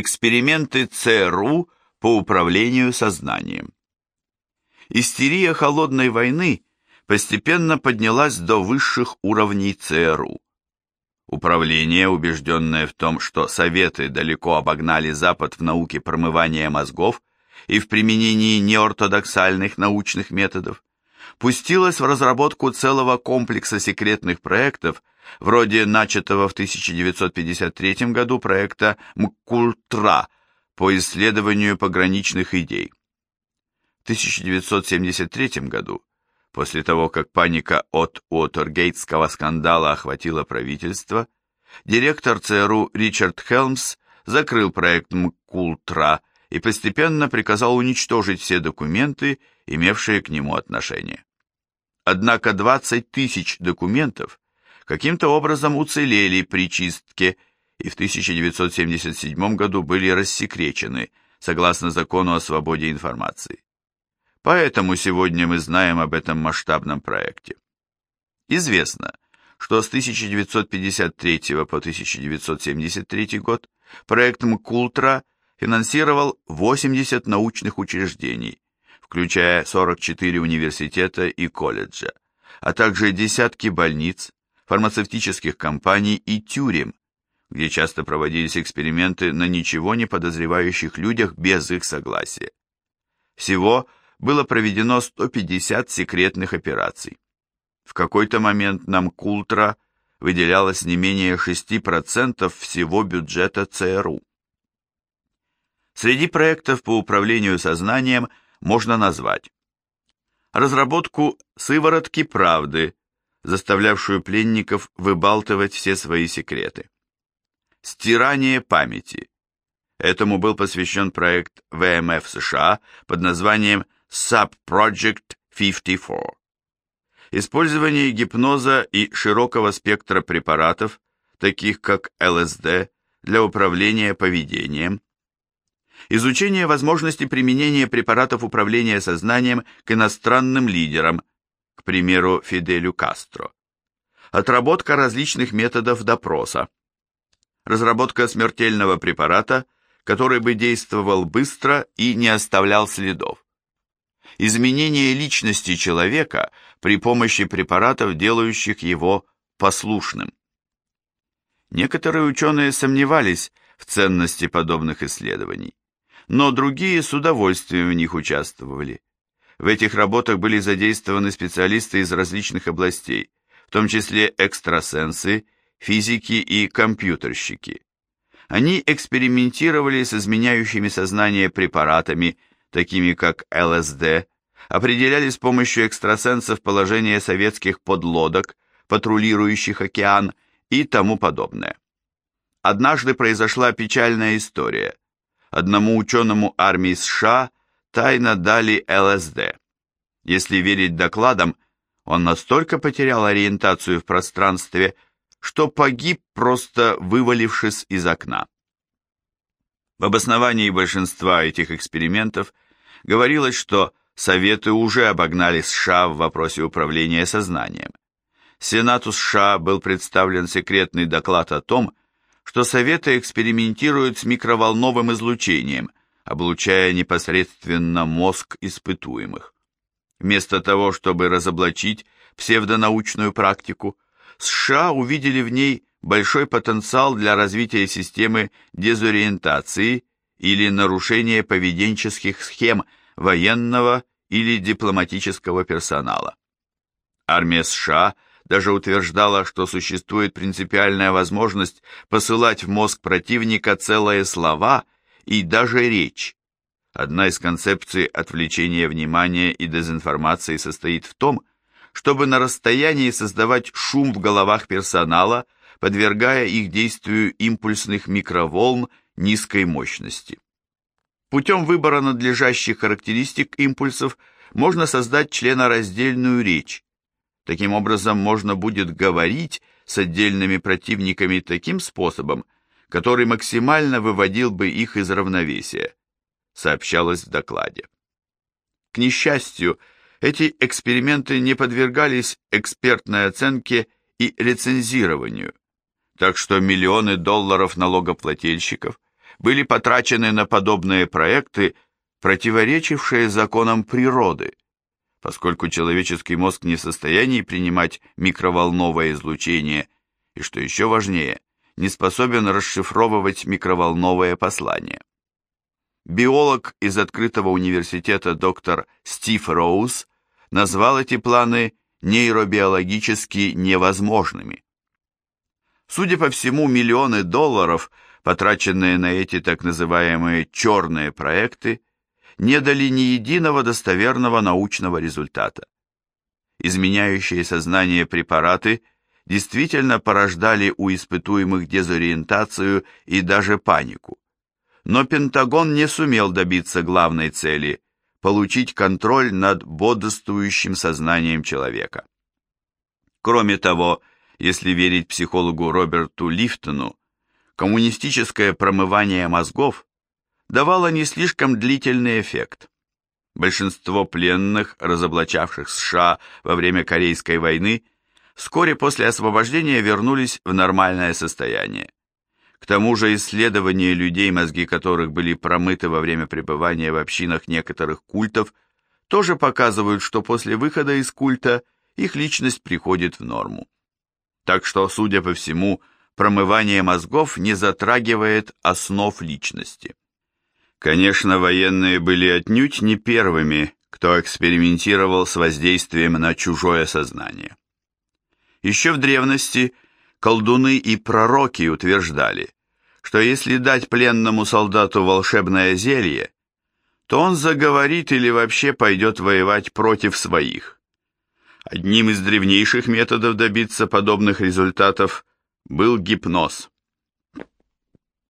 Эксперименты ЦРУ по управлению сознанием. Истерия холодной войны постепенно поднялась до высших уровней ЦРУ. Управление, убежденное в том, что Советы далеко обогнали Запад в науке промывания мозгов и в применении неортодоксальных научных методов, пустилось в разработку целого комплекса секретных проектов, вроде начатого в 1953 году проекта МКУЛТРА по исследованию пограничных идей. В 1973 году, после того, как паника от Уотергейтского скандала охватила правительство, директор ЦРУ Ричард Хелмс закрыл проект МКУЛТРА и постепенно приказал уничтожить все документы, имевшие к нему отношение. Однако 20 тысяч документов каким-то образом уцелели при чистке и в 1977 году были рассекречены, согласно закону о свободе информации. Поэтому сегодня мы знаем об этом масштабном проекте. Известно, что с 1953 по 1973 год проект МКУЛТРА финансировал 80 научных учреждений, включая 44 университета и колледжа, а также десятки больниц, фармацевтических компаний и тюрем, где часто проводились эксперименты на ничего не подозревающих людях без их согласия. Всего было проведено 150 секретных операций. В какой-то момент нам Култра выделялось не менее 6% всего бюджета ЦРУ. Среди проектов по управлению сознанием – можно назвать разработку сыворотки правды, заставлявшую пленников выбалтывать все свои секреты. Стирание памяти. Этому был посвящен проект ВМФ США под названием Sub-Project 54. Использование гипноза и широкого спектра препаратов, таких как ЛСД, для управления поведением, изучение возможности применения препаратов управления сознанием к иностранным лидерам, к примеру, Фиделю Кастро, отработка различных методов допроса, разработка смертельного препарата, который бы действовал быстро и не оставлял следов, изменение личности человека при помощи препаратов, делающих его послушным. Некоторые ученые сомневались в ценности подобных исследований но другие с удовольствием в них участвовали. В этих работах были задействованы специалисты из различных областей, в том числе экстрасенсы, физики и компьютерщики. Они экспериментировали с изменяющими сознание препаратами, такими как ЛСД, определяли с помощью экстрасенсов положение советских подлодок, патрулирующих океан и тому подобное. Однажды произошла печальная история – одному ученому армии США тайно дали ЛСД. Если верить докладам, он настолько потерял ориентацию в пространстве, что погиб, просто вывалившись из окна. В обосновании большинства этих экспериментов говорилось, что Советы уже обогнали США в вопросе управления сознанием. Сенату США был представлен секретный доклад о том, что Советы экспериментируют с микроволновым излучением, облучая непосредственно мозг испытуемых. Вместо того, чтобы разоблачить псевдонаучную практику, США увидели в ней большой потенциал для развития системы дезориентации или нарушения поведенческих схем военного или дипломатического персонала. Армия США – даже утверждала, что существует принципиальная возможность посылать в мозг противника целые слова и даже речь. Одна из концепций отвлечения внимания и дезинформации состоит в том, чтобы на расстоянии создавать шум в головах персонала, подвергая их действию импульсных микроволн низкой мощности. Путем выбора надлежащих характеристик импульсов можно создать членораздельную речь, Таким образом, можно будет говорить с отдельными противниками таким способом, который максимально выводил бы их из равновесия, сообщалось в докладе. К несчастью, эти эксперименты не подвергались экспертной оценке и лицензированию, так что миллионы долларов налогоплательщиков были потрачены на подобные проекты, противоречившие законам природы, поскольку человеческий мозг не в состоянии принимать микроволновое излучение и, что еще важнее, не способен расшифровывать микроволновое послание. Биолог из открытого университета доктор Стив Роуз назвал эти планы нейробиологически невозможными. Судя по всему, миллионы долларов, потраченные на эти так называемые «черные проекты», не дали ни единого достоверного научного результата. Изменяющие сознание препараты действительно порождали у испытуемых дезориентацию и даже панику. Но Пентагон не сумел добиться главной цели – получить контроль над бодрствующим сознанием человека. Кроме того, если верить психологу Роберту Лифтону, коммунистическое промывание мозгов давало не слишком длительный эффект. Большинство пленных, разоблачавших США во время Корейской войны, вскоре после освобождения вернулись в нормальное состояние. К тому же исследования людей, мозги которых были промыты во время пребывания в общинах некоторых культов, тоже показывают, что после выхода из культа их личность приходит в норму. Так что, судя по всему, промывание мозгов не затрагивает основ личности. Конечно, военные были отнюдь не первыми, кто экспериментировал с воздействием на чужое сознание. Еще в древности колдуны и пророки утверждали, что если дать пленному солдату волшебное зелье, то он заговорит или вообще пойдет воевать против своих. Одним из древнейших методов добиться подобных результатов был гипноз.